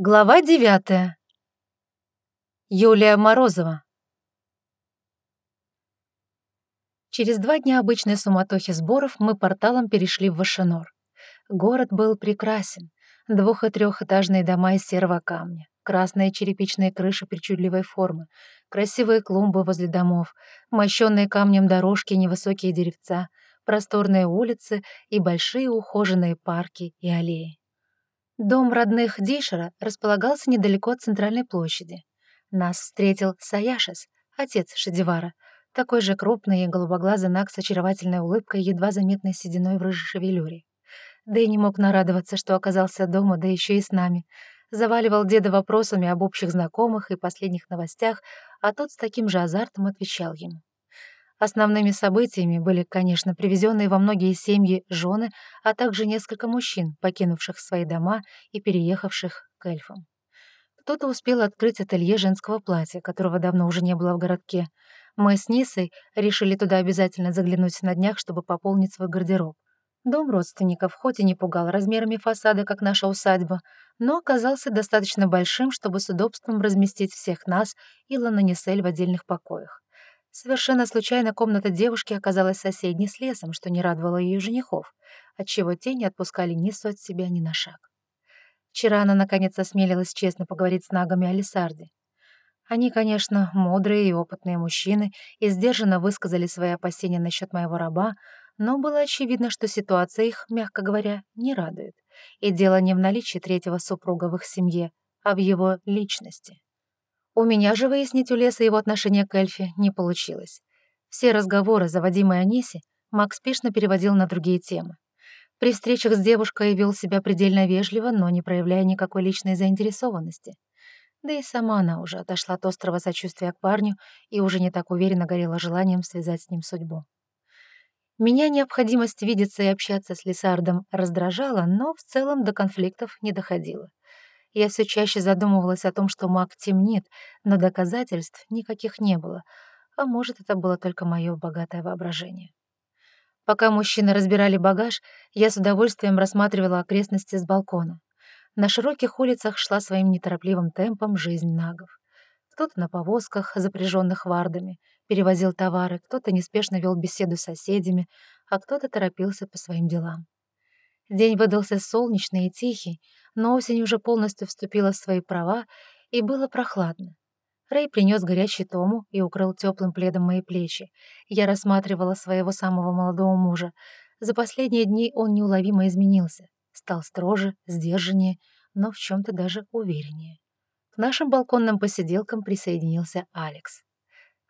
Глава девятая. Юлия Морозова. Через два дня обычной суматохи сборов мы порталом перешли в Вашенор. Город был прекрасен. Двух- и трехэтажные дома из серого камня, красные черепичные крыши причудливой формы, красивые клумбы возле домов, мощенные камнем дорожки и невысокие деревца, просторные улицы и большие ухоженные парки и аллеи. Дом родных Дишера располагался недалеко от центральной площади. Нас встретил Саяшес, отец Шадивара, такой же крупный и голубоглазый наг с очаровательной улыбкой, едва заметной сединой в рыжей шевелюре. Да и не мог нарадоваться, что оказался дома, да еще и с нами. Заваливал деда вопросами об общих знакомых и последних новостях, а тот с таким же азартом отвечал ему. Основными событиями были, конечно, привезенные во многие семьи жены, а также несколько мужчин, покинувших свои дома и переехавших к эльфам. Кто-то успел открыть ателье женского платья, которого давно уже не было в городке. Мы с Нисой решили туда обязательно заглянуть на днях, чтобы пополнить свой гардероб. Дом родственников хоть и не пугал размерами фасада, как наша усадьба, но оказался достаточно большим, чтобы с удобством разместить всех нас и Лананисель в отдельных покоях. Совершенно случайно комната девушки оказалась соседней с лесом, что не радовало ее женихов, отчего те не отпускали Нису от себя ни на шаг. Вчера она наконец осмелилась честно поговорить с нагами о Лисарде. Они, конечно, мудрые и опытные мужчины и сдержанно высказали свои опасения насчет моего раба, но было очевидно, что ситуация их, мягко говоря, не радует. И дело не в наличии третьего супруга в их семье, а в его личности. У меня же выяснить у Леса его отношение к Эльфе не получилось. Все разговоры, заводимые Аниси, Макс спешно переводил на другие темы. При встречах с девушкой вел себя предельно вежливо, но не проявляя никакой личной заинтересованности. Да и сама она уже отошла от острого сочувствия к парню и уже не так уверенно горела желанием связать с ним судьбу. Меня необходимость видеться и общаться с Лисардом раздражала, но в целом до конфликтов не доходило. Я все чаще задумывалась о том, что маг темнит, но доказательств никаких не было, а может, это было только мое богатое воображение. Пока мужчины разбирали багаж, я с удовольствием рассматривала окрестности с балкона. На широких улицах шла своим неторопливым темпом жизнь нагов. Кто-то на повозках, запряженных вардами, перевозил товары, кто-то неспешно вел беседу с соседями, а кто-то торопился по своим делам. День выдался солнечный и тихий, но осень уже полностью вступила в свои права, и было прохладно. Рэй принес горячий тому и укрыл теплым пледом мои плечи. Я рассматривала своего самого молодого мужа. За последние дни он неуловимо изменился. Стал строже, сдержаннее, но в чем-то даже увереннее. К нашим балконным посиделкам присоединился Алекс.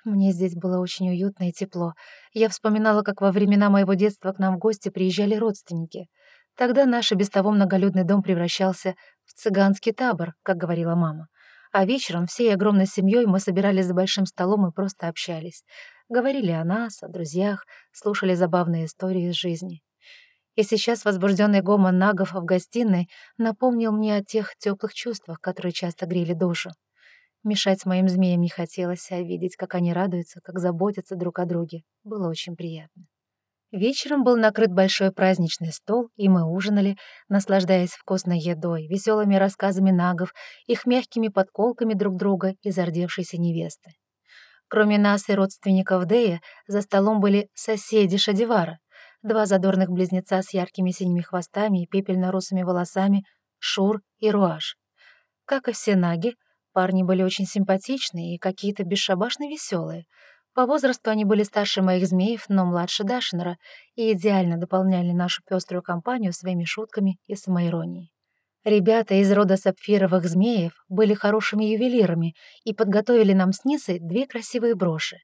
Мне здесь было очень уютно и тепло. Я вспоминала, как во времена моего детства к нам в гости приезжали родственники — Тогда наш и без того многолюдный дом превращался в цыганский табор, как говорила мама. А вечером всей огромной семьей мы собирались за большим столом и просто общались. Говорили о нас, о друзьях, слушали забавные истории из жизни. И сейчас возбужденный гомон нагов в гостиной напомнил мне о тех теплых чувствах, которые часто грели душу. Мешать моим змеям не хотелось, а видеть, как они радуются, как заботятся друг о друге, было очень приятно. Вечером был накрыт большой праздничный стол, и мы ужинали, наслаждаясь вкусной едой, веселыми рассказами нагов, их мягкими подколками друг друга и зардевшейся невесты. Кроме нас и родственников Дея, за столом были соседи Шадивара, два задорных близнеца с яркими синими хвостами и пепельно-русыми волосами, Шур и Руаш. Как и все наги, парни были очень симпатичные и какие-то бесшабашно веселые — по возрасту они были старше моих змеев, но младше Дашинера, и идеально дополняли нашу пеструю компанию своими шутками и самоиронией. Ребята из рода сапфировых змеев были хорошими ювелирами и подготовили нам с Нисой две красивые броши.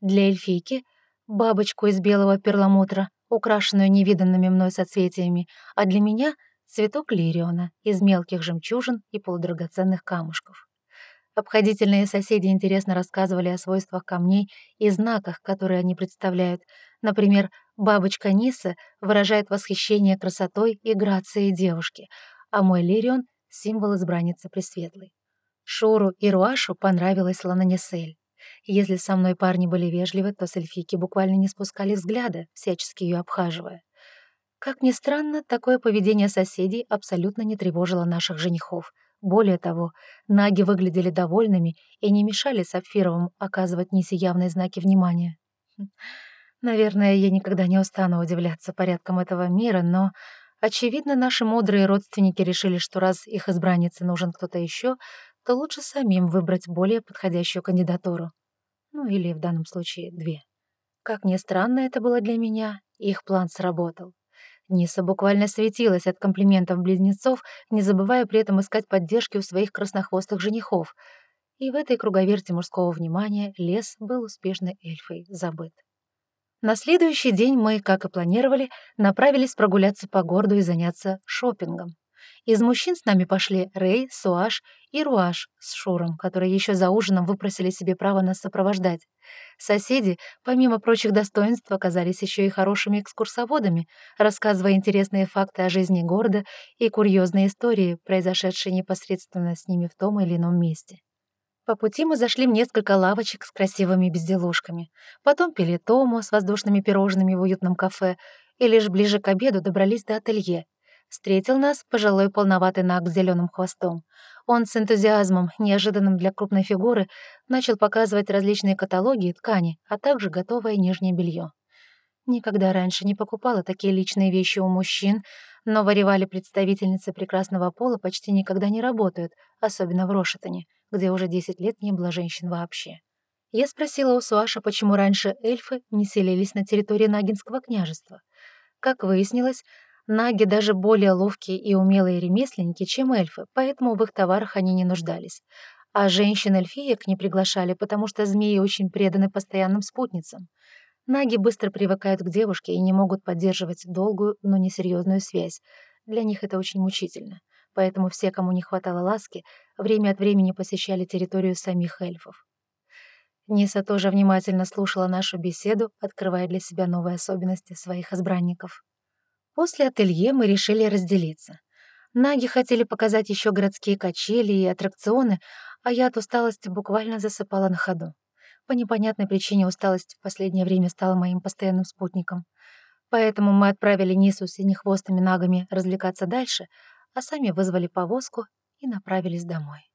Для эльфийки — бабочку из белого перламутра, украшенную невиданными мной соцветиями, а для меня — цветок лириона из мелких жемчужин и полудрагоценных камушков. Обходительные соседи интересно рассказывали о свойствах камней и знаках, которые они представляют. Например, бабочка Ниса выражает восхищение красотой и грацией девушки, а мой Лирион — символ избранницы Пресветлой. Шуру и Руашу понравилась Лананисель. Если со мной парни были вежливы, то с эльфийки буквально не спускали взгляда, всячески ее обхаживая. Как ни странно, такое поведение соседей абсолютно не тревожило наших женихов. Более того, наги выглядели довольными и не мешали Сапфировым оказывать Нисе явные знаки внимания. Хм, наверное, я никогда не устану удивляться порядкам этого мира, но, очевидно, наши мудрые родственники решили, что раз их избраннице нужен кто-то еще, то лучше самим выбрать более подходящую кандидатуру. Ну или в данном случае две. Как ни странно это было для меня, их план сработал. Ниса буквально светилась от комплиментов близнецов, не забывая при этом искать поддержки у своих краснохвостых женихов. И в этой круговерте мужского внимания лес был успешной эльфой забыт. На следующий день мы, как и планировали, направились прогуляться по городу и заняться шопингом. Из мужчин с нами пошли Рэй, Суаш и Руаш с Шуром, которые еще за ужином выпросили себе право нас сопровождать. Соседи, помимо прочих достоинств, оказались еще и хорошими экскурсоводами, рассказывая интересные факты о жизни города и курьезные истории, произошедшие непосредственно с ними в том или ином месте. По пути мы зашли в несколько лавочек с красивыми безделушками, потом пили тому с воздушными пирожными в уютном кафе и лишь ближе к обеду добрались до ателье, Встретил нас пожилой полноватый наг с зеленым хвостом. Он с энтузиазмом, неожиданным для крупной фигуры, начал показывать различные каталоги и ткани, а также готовое нижнее белье. Никогда раньше не покупала такие личные вещи у мужчин, но в Оревале представительницы прекрасного пола почти никогда не работают, особенно в Рошетоне, где уже 10 лет не было женщин вообще. Я спросила у Суаша, почему раньше эльфы не селились на территории Нагинского княжества. Как выяснилось, Наги даже более ловкие и умелые ремесленники, чем эльфы, поэтому в их товарах они не нуждались. А женщин-эльфиек не приглашали, потому что змеи очень преданы постоянным спутницам. Наги быстро привыкают к девушке и не могут поддерживать долгую, но несерьезную связь. Для них это очень мучительно. Поэтому все, кому не хватало ласки, время от времени посещали территорию самих эльфов. Ниса тоже внимательно слушала нашу беседу, открывая для себя новые особенности своих избранников. После ателье мы решили разделиться. Наги хотели показать еще городские качели и аттракционы, а я от усталости буквально засыпала на ходу. По непонятной причине усталость в последнее время стала моим постоянным спутником. Поэтому мы отправили Нису с синехвостыми нагами развлекаться дальше, а сами вызвали повозку и направились домой.